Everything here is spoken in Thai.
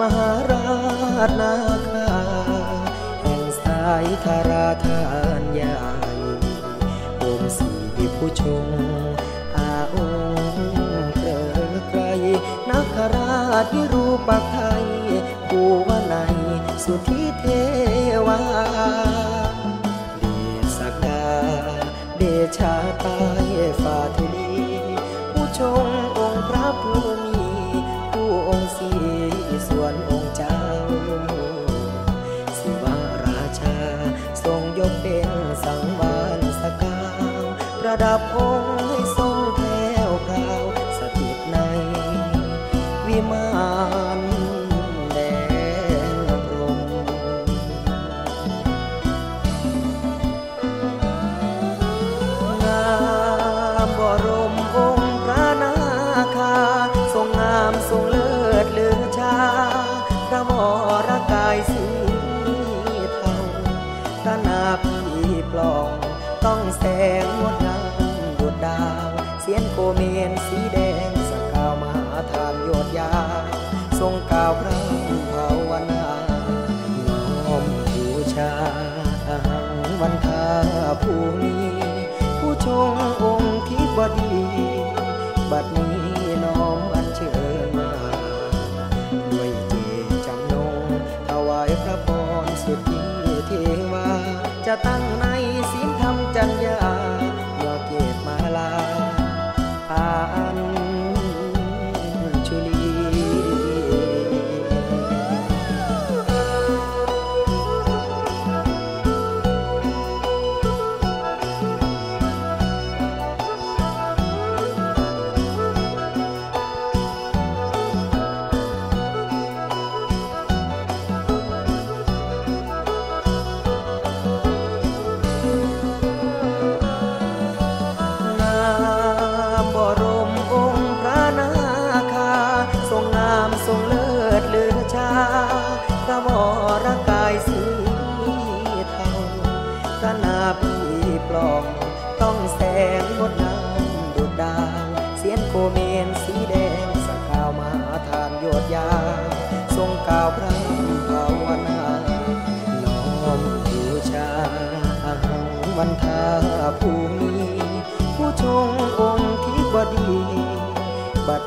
มหาราชนาคาแห่งสายธาราทานใหญ่องค์สีผู้ชงอาองค์เกลไกลนักราชวิรูปไทยภูวในยสุทธิเทวาเดชศักดาเดชาตาย ดับองค์ให้ทรงแถวพราวสถิตใน วิมานแดนพรหมงามบรมองค์พระนาคา ทรงงามทรงเลิศเลือชา พระวรกายสีเทาพระนาพีปล่อง ต้องแสงงดงามดุดดาว เสียนโกเมนสีแดงสกาวมหาทานโยดยา ทรงกล่าวพระภาวนาน้อมบูชาหังวันทาผู้นี้ผู้ชงองค์ทิบดี บัดนี้น้อมอัญเชิญมาด้วยเจจำนงถวายพระพรสุดที่เทวาจะตั้ง ลอง ต้องแสงงดงามดุดดาว เสียนโกเมนสีแดงสักข่าวมาทานโยดยา ทรงกาวพระภาวนาน้อมบูชาหังวันทาภูมิผู้ชงองค์ที่บดี บัด